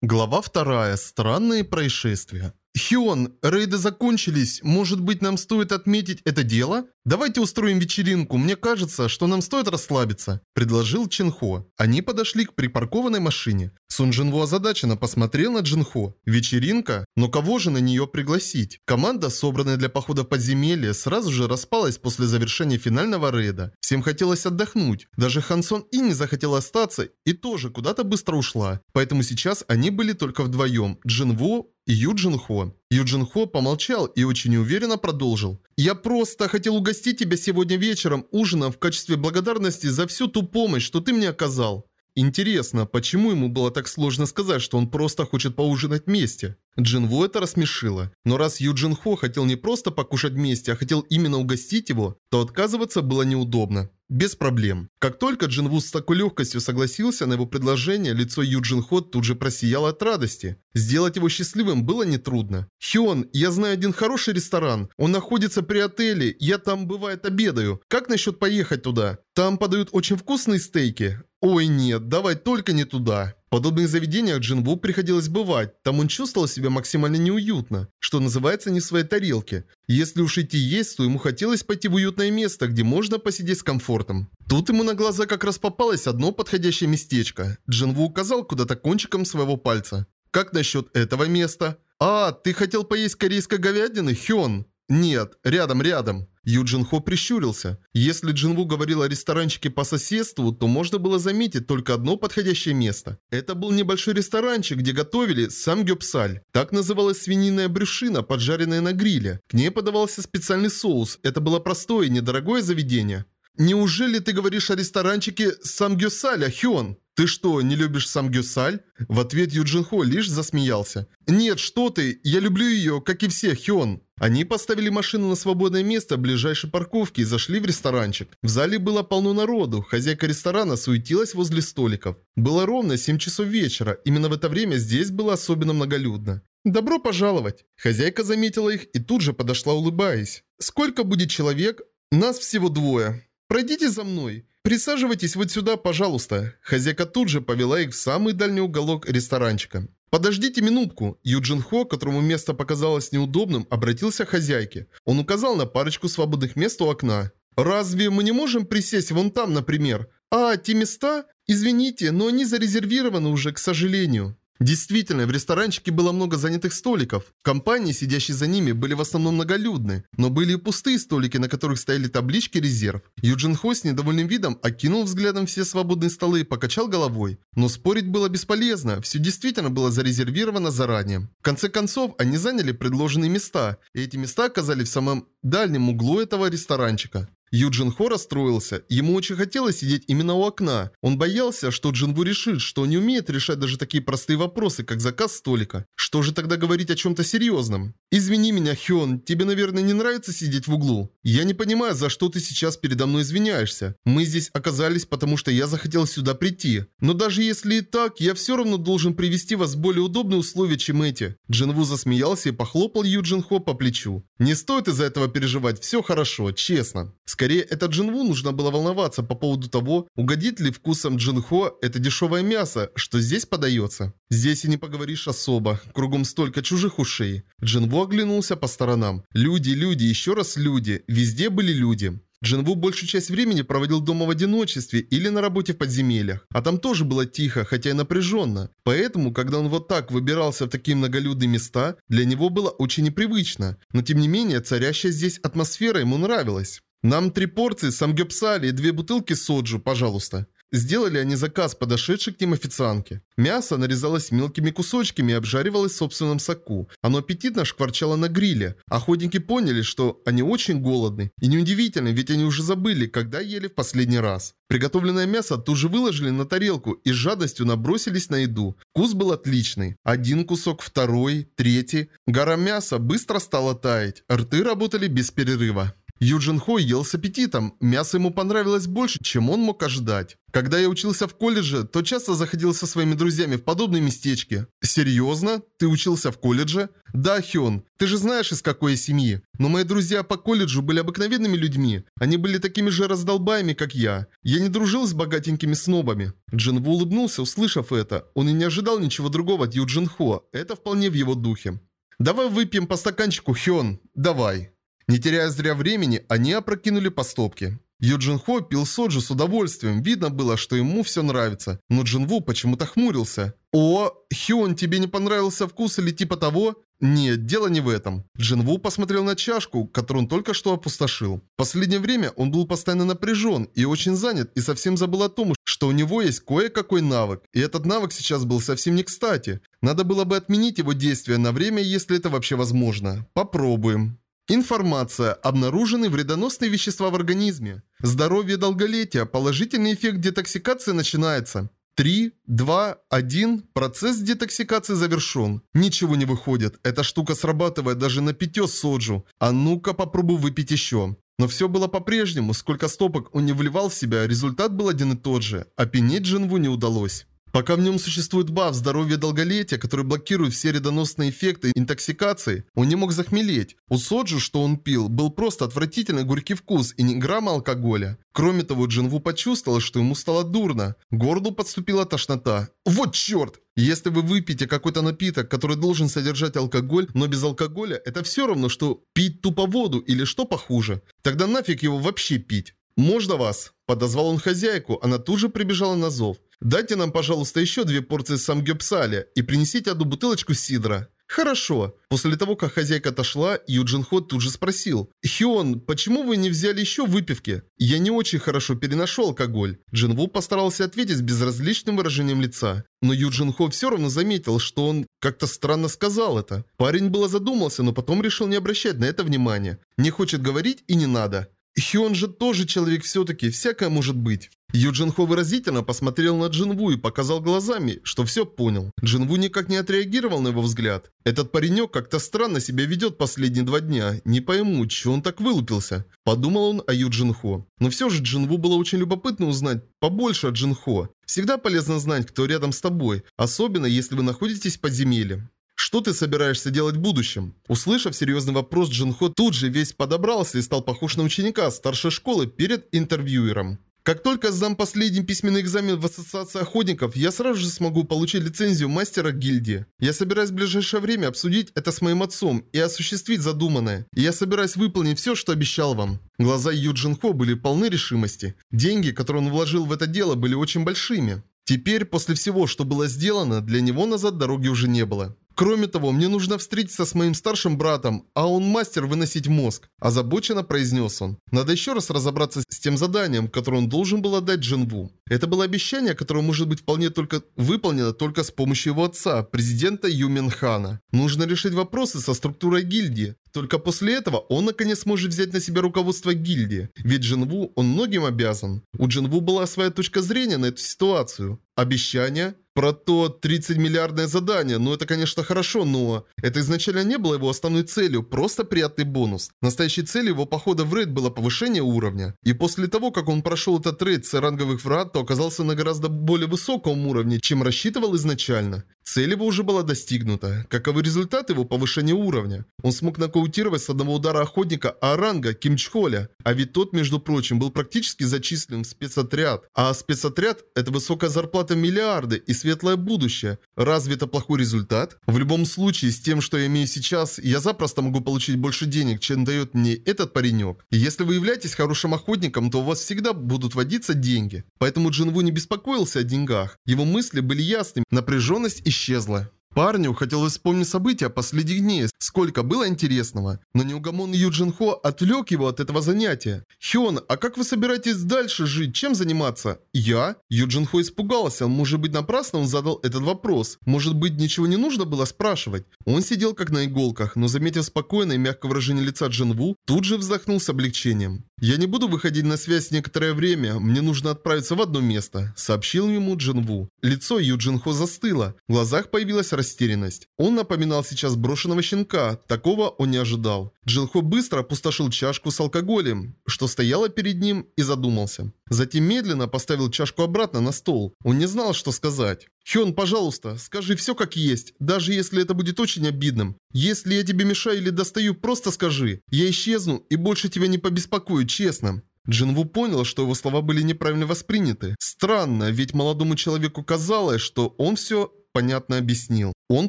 Глава вторая. Странные происшествия. Хион, рейды закончились. Может быть, нам стоит отметить это дело? Давайте устроим вечеринку. Мне кажется, что нам стоит расслабиться, предложил Чинхо. Они подошли к припаркованной машине. Сун Джинву озадаченно посмотрел на Джинхо. Вечеринка? Но кого же на нее пригласить? Команда, собранная для похода в подземелье, сразу же распалась после завершения финального рейда. Всем хотелось отдохнуть. Даже Хансон И не захотела остаться и тоже куда-то быстро ушла. Поэтому сейчас они были только вдвоем. Джинву и Юджин Хо. Юджин Хо помолчал и очень уверенно продолжил. «Я просто хотел угостить тебя сегодня вечером ужином в качестве благодарности за всю ту помощь, что ты мне оказал». Интересно, почему ему было так сложно сказать, что он просто хочет поужинать вместе? Джинву это рассмешило. Но раз Юджин Хо хотел не просто покушать вместе, а хотел именно угостить его, то отказываться было неудобно. Без проблем. Как только Джинву с такой легкостью согласился на его предложение, лицо Юджин Хо тут же просияло от радости. Сделать его счастливым было нетрудно. «Хион, я знаю один хороший ресторан. Он находится при отеле, я там бывает обедаю. Как насчет поехать туда? Там подают очень вкусные стейки. Ой, нет, давай только не туда. В подобных заведениях Джинву приходилось бывать, там он чувствовал себя максимально неуютно, что называется не в своей тарелке. Если уж идти есть, то ему хотелось пойти в уютное место, где можно посидеть с комфортом. Тут ему на глаза как раз попалось одно подходящее местечко. Джинву указал куда-то кончиком своего пальца. «Как насчет этого места?» «А, ты хотел поесть корейской говядины, Хён?» «Нет, рядом, рядом». Юджин Хо прищурился. Если Джинву говорил о ресторанчике по соседству, то можно было заметить только одно подходящее место. Это был небольшой ресторанчик, где готовили самгёпсаль. Так называлась свининая брюшина, поджаренная на гриле. К ней подавался специальный соус. Это было простое, недорогое заведение. «Неужели ты говоришь о ресторанчике самгёсаля, Хён?» «Ты что, не любишь самгюсаль?» В ответ Юджин Хо лишь засмеялся. «Нет, что ты, я люблю ее, как и все, Хён». Они поставили машину на свободное место в ближайшей парковке и зашли в ресторанчик. В зале было полно народу, хозяйка ресторана суетилась возле столиков. Было ровно 7 часов вечера, именно в это время здесь было особенно многолюдно. «Добро пожаловать!» Хозяйка заметила их и тут же подошла улыбаясь. «Сколько будет человек?» «Нас всего двое. Пройдите за мной». «Присаживайтесь вот сюда, пожалуйста». Хозяйка тут же повела их в самый дальний уголок ресторанчика. «Подождите минутку». Юджин Хо, которому место показалось неудобным, обратился к хозяйке. Он указал на парочку свободных мест у окна. «Разве мы не можем присесть вон там, например?» «А, те места? Извините, но они зарезервированы уже, к сожалению». Действительно, в ресторанчике было много занятых столиков. Компании, сидящие за ними, были в основном многолюдны. Но были и пустые столики, на которых стояли таблички «Резерв». Юджин Хо с недовольным видом окинул взглядом все свободные столы и покачал головой. Но спорить было бесполезно, все действительно было зарезервировано заранее. В конце концов, они заняли предложенные места, и эти места оказались в самом дальнем углу этого ресторанчика. Юджин Хо расстроился. Ему очень хотелось сидеть именно у окна. Он боялся, что Джинву решит, что не умеет решать даже такие простые вопросы, как заказ столика. Что же тогда говорить о чем-то серьезном? «Извини меня, Хён, тебе, наверное, не нравится сидеть в углу? Я не понимаю, за что ты сейчас передо мной извиняешься. Мы здесь оказались, потому что я захотел сюда прийти. Но даже если и так, я все равно должен привести вас в более удобные условия, чем эти». Джинву засмеялся и похлопал Юджин Хо по плечу. «Не стоит из-за этого переживать, все хорошо, честно». Скорее, это Джинву нужно было волноваться по поводу того, угодит ли вкусом Джинхо это дешевое мясо, что здесь подается. Здесь и не поговоришь особо, кругом столько чужих ушей. Джинву оглянулся по сторонам. Люди, люди, еще раз люди, везде были люди. Джинву большую часть времени проводил дома в одиночестве или на работе в подземельях. А там тоже было тихо, хотя и напряженно. Поэтому, когда он вот так выбирался в такие многолюдные места, для него было очень непривычно. Но тем не менее, царящая здесь атмосфера ему нравилась. «Нам три порции самгёпсали и две бутылки соджу, пожалуйста». Сделали они заказ подошедшей к ним официантке. Мясо нарезалось мелкими кусочками и обжаривалось в собственном соку. Оно аппетитно шкварчало на гриле. Охотники поняли, что они очень голодны. И неудивительно, ведь они уже забыли, когда ели в последний раз. Приготовленное мясо тут же выложили на тарелку и с жадностью набросились на еду. Вкус был отличный. Один кусок, второй, третий. Гора мяса быстро стала таять. Рты работали без перерыва. Юджин Хо ел с аппетитом, мясо ему понравилось больше, чем он мог ожидать. Когда я учился в колледже, то часто заходил со своими друзьями в подобные местечки. Серьезно? Ты учился в колледже? Да, Хён, ты же знаешь, из какой семьи. Но мои друзья по колледжу были обыкновенными людьми. Они были такими же раздолбаями, как я. Я не дружил с богатенькими снобами. Джинву улыбнулся, услышав это. Он и не ожидал ничего другого от Юджин Хо. Это вполне в его духе. «Давай выпьем по стаканчику, Хён. Давай». Не теряя зря времени, они опрокинули по стопке. Юджин Хо пил соджу с удовольствием, видно было, что ему все нравится, но Джин Ву почему-то хмурился. «О, Хён, тебе не понравился вкус или типа того?» Нет, дело не в этом. Джин Ву посмотрел на чашку, которую он только что опустошил. В последнее время он был постоянно напряжен и очень занят, и совсем забыл о том, что у него есть кое-какой навык. И этот навык сейчас был совсем не кстати. Надо было бы отменить его действие на время, если это вообще возможно. Попробуем. Информация. Обнаружены вредоносные вещества в организме. Здоровье долголетия. Положительный эффект детоксикации начинается. 3, 2, 1. Процесс детоксикации завершен. Ничего не выходит. Эта штука срабатывает даже на питье соджу. А ну-ка попробуй выпить еще. Но все было по-прежнему. Сколько стопок он не вливал в себя, результат был один и тот же. Опьянеть Джинву не удалось. Пока в нем существует баф здоровья долголетия, который блокирует все редоносные эффекты интоксикации, он не мог захмелеть. У соджу, что он пил, был просто отвратительный горький вкус и ни грамма алкоголя. Кроме того, Джинву почувствовал, что ему стало дурно. Горлу подступила тошнота. Вот черт! Если вы выпьете какой-то напиток, который должен содержать алкоголь, но без алкоголя, это все равно, что пить тупо воду или что похуже. Тогда нафиг его вообще пить. «Можно вас?» – подозвал он хозяйку, она тут же прибежала на зов. «Дайте нам, пожалуйста, еще две порции самгёпсаля и принесите одну бутылочку сидра». «Хорошо». После того, как хозяйка отошла, Юджин Хо тут же спросил. «Хион, почему вы не взяли еще выпивки?» «Я не очень хорошо переношу алкоголь». Джин Ву постарался ответить с безразличным выражением лица. Но Юджин Хо все равно заметил, что он как-то странно сказал это. Парень было задумался, но потом решил не обращать на это внимания. Не хочет говорить и не надо. Хион же тоже человек все-таки, всякое может быть. Юджин Хо выразительно посмотрел на Джинву и показал глазами, что все понял. Джинву никак не отреагировал на его взгляд. Этот паренек как-то странно себя ведет последние два дня. Не пойму, чего он так вылупился. Подумал он о Юджин Хо. Но все же Джинву было очень любопытно узнать побольше о Джин Хо. Всегда полезно знать, кто рядом с тобой, особенно если вы находитесь в подземелье. Что ты собираешься делать в будущем? Услышав серьезный вопрос, Джинхо тут же весь подобрался и стал похож на ученика старшей школы перед интервьюером. Как только сдам последний письменный экзамен в Ассоциации Охотников, я сразу же смогу получить лицензию мастера гильдии. Я собираюсь в ближайшее время обсудить это с моим отцом и осуществить задуманное. И я собираюсь выполнить все, что обещал вам. Глаза Юджин Хо были полны решимости. Деньги, которые он вложил в это дело, были очень большими. Теперь, после всего, что было сделано, для него назад дороги уже не было. Кроме того, мне нужно встретиться с моим старшим братом, а он мастер выносить мозг. Озабоченно произнес он. Надо еще раз разобраться с тем заданием, которое он должен был отдать Джинву. Это было обещание, которое может быть вполне только выполнено только с помощью его отца, президента Юмен Хана. Нужно решить вопросы со структурой гильдии. Только после этого он наконец сможет взять на себя руководство гильдии. Ведь Джинву он многим обязан. У Джинву была своя точка зрения на эту ситуацию. Обещание – про то 30 миллиардное задание, ну это конечно хорошо, но это изначально не было его основной целью, просто приятный бонус. Настоящей целью его похода в рейд было повышение уровня. И после того, как он прошел этот рейд с ранговых врат, то оказался на гораздо более высоком уровне, чем рассчитывал изначально. Цель его уже была достигнута. Каковы результаты его повышения уровня? Он смог нокаутировать с одного удара охотника Аранга Кимчхоля. А ведь тот, между прочим, был практически зачислен в спецотряд. А спецотряд – это высокая зарплата миллиарды и светлое будущее. Разве это плохой результат? В любом случае, с тем, что я имею сейчас, я запросто могу получить больше денег, чем дает мне этот паренек. Если вы являетесь хорошим охотником, то у вас всегда будут водиться деньги. Поэтому Джинву не беспокоился о деньгах. Его мысли были ясными, напряженность исчезла. Парню хотелось вспомнить события последних дней, сколько было интересного. Но неугомонный Юджин Хо отвлек его от этого занятия. «Хён, а как вы собираетесь дальше жить? Чем заниматься?» «Я?» Юджин Хо испугался. Может быть, напрасно он задал этот вопрос. Может быть, ничего не нужно было спрашивать. Он сидел как на иголках, но заметив спокойное и мягкое выражение лица Джин Ву, тут же вздохнул с облегчением. «Я не буду выходить на связь некоторое время, мне нужно отправиться в одно место», сообщил ему Джинву. Лицо Ю Джинхо застыло, в глазах появилась растерянность. Он напоминал сейчас брошенного щенка, такого он не ожидал. Джинхо быстро опустошил чашку с алкоголем, что стояла перед ним, и задумался. Затем медленно поставил чашку обратно на стол. Он не знал, что сказать. «Хён, пожалуйста, скажи все как есть, даже если это будет очень обидным. Если я тебе мешаю или достаю, просто скажи. Я исчезну и больше тебя не побеспокою, честно». Джинву понял, что его слова были неправильно восприняты. Странно, ведь молодому человеку казалось, что он все понятно объяснил. Он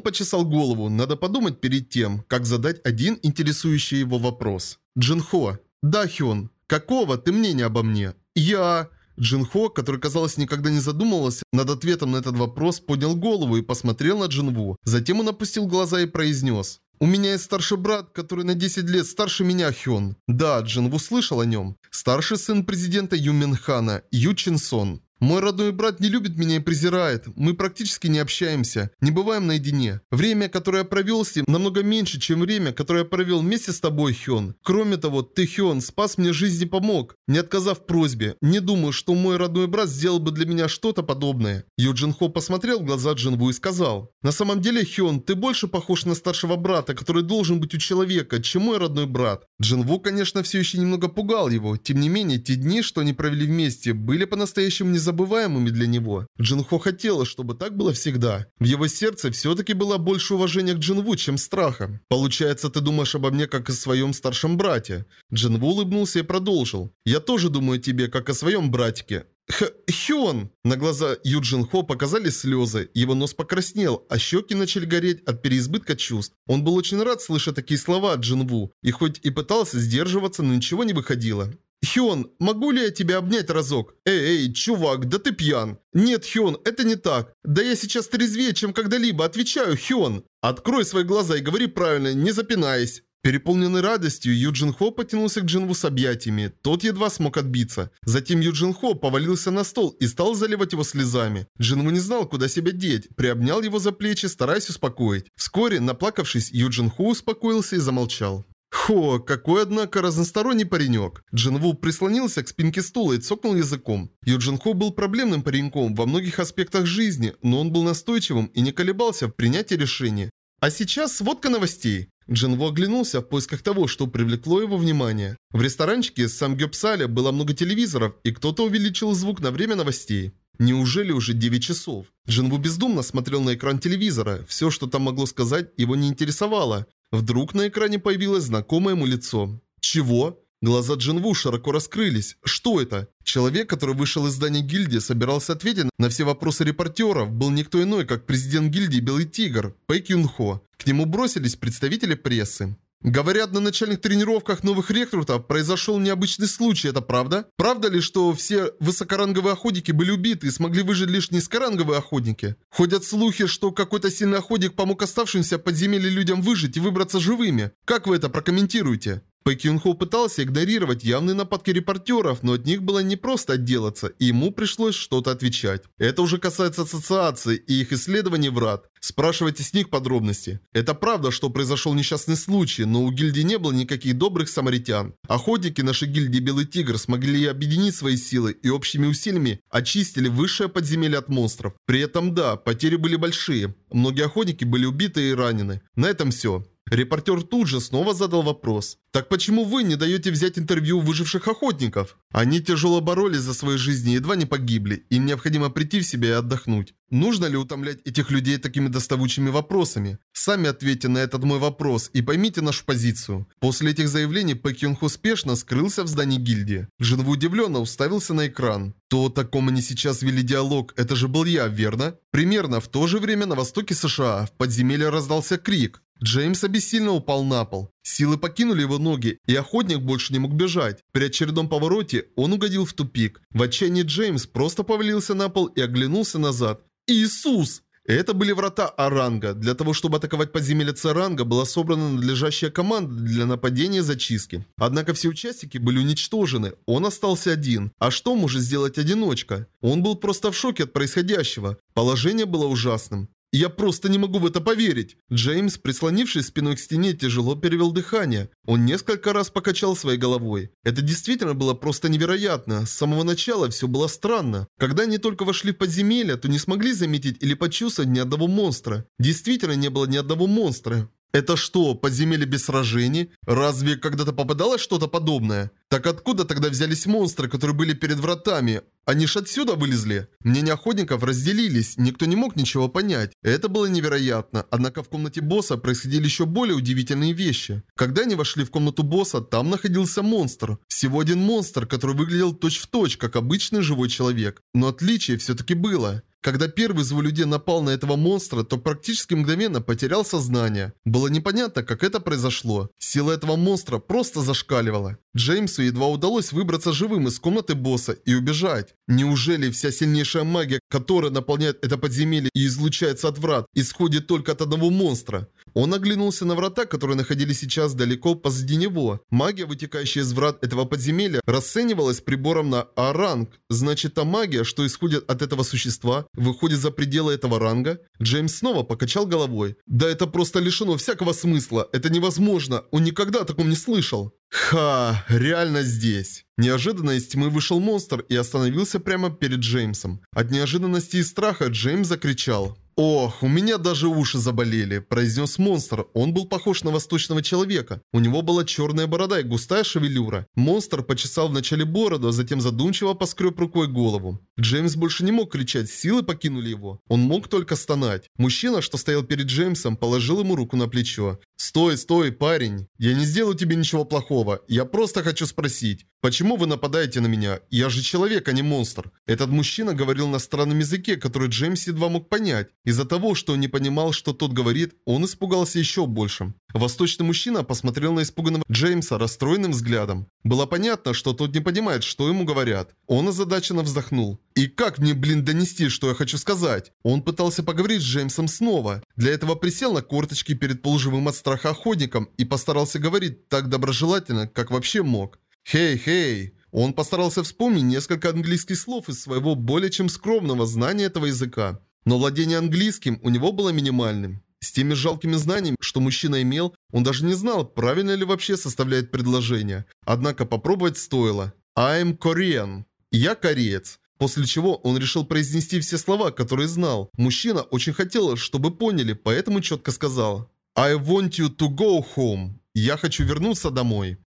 почесал голову, надо подумать перед тем, как задать один интересующий его вопрос. «Джинхо, да, Хён, какого ты мнения обо мне?» «Я...» Джинхо, который, казалось, никогда не задумывался над ответом на этот вопрос, поднял голову и посмотрел на Джинву. Затем он опустил глаза и произнес. «У меня есть старший брат, который на 10 лет старше меня, Хён». Да, Джинву слышал о нем. Старший сын президента Юминхана, Ю Чин Сон. Мой родной брат не любит меня и презирает. Мы практически не общаемся, не бываем наедине. Время, которое я провел с ним, намного меньше, чем время, которое я провел вместе с тобой, Хён. Кроме того, ты, Хён, спас мне жизнь и помог, не отказав просьбе. Не думаю, что мой родной брат сделал бы для меня что-то подобное. Юджин Хо посмотрел в глаза Джинву и сказал. На самом деле, Хён, ты больше похож на старшего брата, который должен быть у человека, чем мой родной брат. Джинву, конечно, все еще немного пугал его. Тем не менее, те дни, что они провели вместе, были по-настоящему незабываемыми незабываемыми для него. Джинхо хотела, чтобы так было всегда. В его сердце все-таки было больше уважения к Джинву, чем страха. «Получается, ты думаешь обо мне, как о своем старшем брате?» Джинву улыбнулся и продолжил. «Я тоже думаю о тебе, как о своем братике. Х Хён! На глаза Юджин Хо показались слезы, его нос покраснел, а щеки начали гореть от переизбытка чувств. Он был очень рад слышать такие слова от Джинву, и хоть и пытался сдерживаться, но ничего не выходило. «Хён, могу ли я тебя обнять разок?» «Эй, эй, чувак, да ты пьян!» «Нет, Хён, это не так. Да я сейчас трезвее, чем когда-либо. Отвечаю, Хён!» «Открой свои глаза и говори правильно, не запинаясь!» Переполненный радостью, Юджин Хо потянулся к Джинву с объятиями. Тот едва смог отбиться. Затем Юджин Хо повалился на стол и стал заливать его слезами. Джинву не знал, куда себя деть, приобнял его за плечи, стараясь успокоить. Вскоре, наплакавшись, Юджин Хо успокоился и замолчал. Хо, какой, однако, разносторонний паренек. Джинву прислонился к спинке стула и цокнул языком. Юджин Хо был проблемным пареньком во многих аспектах жизни, но он был настойчивым и не колебался в принятии решения. А сейчас сводка новостей. Джинву оглянулся в поисках того, что привлекло его внимание. В ресторанчике Самгёпсале было много телевизоров, и кто-то увеличил звук на время новостей. Неужели уже 9 часов? Джинву бездумно смотрел на экран телевизора. Все, что там могло сказать, его не интересовало. Вдруг на экране появилось знакомое ему лицо. «Чего?» Глаза Джинву широко раскрылись. Что это? Человек, который вышел из здания гильдии, собирался ответить на все вопросы репортеров, был никто иной, как президент гильдии Белый Тигр, Пэк Юн Хо. К нему бросились представители прессы. Говорят, на начальных тренировках новых рекрутов произошел необычный случай, это правда? Правда ли, что все высокоранговые охотники были убиты и смогли выжить лишь низкоранговые охотники? Ходят слухи, что какой-то сильный охотник помог оставшимся подземелье людям выжить и выбраться живыми. Как вы это прокомментируете? Пэк Юн Хо пытался игнорировать явные нападки репортеров, но от них было не просто отделаться, и ему пришлось что-то отвечать. Это уже касается ассоциации и их исследований врат. Спрашивайте с них подробности. Это правда, что произошел несчастный случай, но у гильдии не было никаких добрых самаритян. Охотники нашей гильдии Белый Тигр смогли объединить свои силы и общими усилиями очистили высшее подземелье от монстров. При этом да, потери были большие. Многие охотники были убиты и ранены. На этом все. Репортер тут же снова задал вопрос. «Так почему вы не даете взять интервью выживших охотников?» Они тяжело боролись за свои жизни и едва не погибли. Им необходимо прийти в себя и отдохнуть. Нужно ли утомлять этих людей такими доставучими вопросами? Сами ответьте на этот мой вопрос и поймите нашу позицию. После этих заявлений Пэк Йонг успешно скрылся в здании гильдии. Джинву удивленно уставился на экран. То, о таком они сейчас вели диалог, это же был я, верно? Примерно в то же время на востоке США в подземелье раздался крик. Джеймс обессильно упал на пол. Силы покинули его ноги, и охотник больше не мог бежать. При очередном повороте он угодил в тупик. В отчаянии Джеймс просто повалился на пол и оглянулся назад. «Иисус!» Это были врата Аранга. Для того, чтобы атаковать подземелье Царанга, была собрана надлежащая команда для нападения зачистки. Однако все участники были уничтожены. Он остался один. А что может сделать одиночка? Он был просто в шоке от происходящего. Положение было ужасным. Я просто не могу в это поверить. Джеймс, прислонившись спиной к стене, тяжело перевел дыхание. Он несколько раз покачал своей головой. Это действительно было просто невероятно. С самого начала все было странно. Когда они только вошли в подземелье, то не смогли заметить или почувствовать ни одного монстра. Действительно не было ни одного монстра. Это что, подземелье без сражений? Разве когда-то попадалось что-то подобное? Так откуда тогда взялись монстры, которые были перед вратами? Они ж отсюда вылезли. Мнения охотников разделились, никто не мог ничего понять. Это было невероятно, однако в комнате босса происходили еще более удивительные вещи. Когда они вошли в комнату босса, там находился монстр. Всего один монстр, который выглядел точь-в-точь, точь, как обычный живой человек. Но отличие все-таки было. Когда первый из людей напал на этого монстра, то практически мгновенно потерял сознание. Было непонятно, как это произошло. Сила этого монстра просто зашкаливала. Джеймсу едва удалось выбраться живым из комнаты босса и убежать. Неужели вся сильнейшая магия, которая наполняет это подземелье и излучается от врат, исходит только от одного монстра? Он оглянулся на врата, которые находились сейчас далеко позади него. Магия, вытекающая из врат этого подземелья, расценивалась прибором на А-ранг. Значит, та магия, что исходит от этого существа, выходит за пределы этого ранга? Джеймс снова покачал головой. Да это просто лишено всякого смысла. Это невозможно. Он никогда о таком не слышал. Ха, реально здесь. Неожиданно из тьмы вышел монстр и остановился прямо перед Джеймсом. От неожиданности и страха Джеймс закричал. «Ох, у меня даже уши заболели», – произнес монстр. Он был похож на восточного человека. У него была черная борода и густая шевелюра. Монстр почесал вначале бороду, а затем задумчиво поскреб рукой голову. Джеймс больше не мог кричать, силы покинули его. Он мог только стонать. Мужчина, что стоял перед Джеймсом, положил ему руку на плечо. «Стой, стой, парень. Я не сделаю тебе ничего плохого. Я просто хочу спросить, почему вы нападаете на меня? Я же человек, а не монстр». Этот мужчина говорил на странном языке, который Джеймс едва мог понять. Из-за того, что он не понимал, что тот говорит, он испугался еще больше. Восточный мужчина посмотрел на испуганного Джеймса расстроенным взглядом. Было понятно, что тот не понимает, что ему говорят. Он озадаченно вздохнул. «И как мне, блин, донести, что я хочу сказать?» Он пытался поговорить с Джеймсом снова. Для этого присел на корточки перед полуживым от страха охотником и постарался говорить так доброжелательно, как вообще мог. «Хей, хей!» Он постарался вспомнить несколько английских слов из своего более чем скромного знания этого языка. Но владение английским у него было минимальным. С теми жалкими знаниями, что мужчина имел, он даже не знал, правильно ли вообще составляет предложение. Однако попробовать стоило. I'm Korean. Я кореец. После чего он решил произнести все слова, которые знал. Мужчина очень хотел, чтобы поняли, поэтому четко сказал. I want you to go home. Я хочу вернуться домой.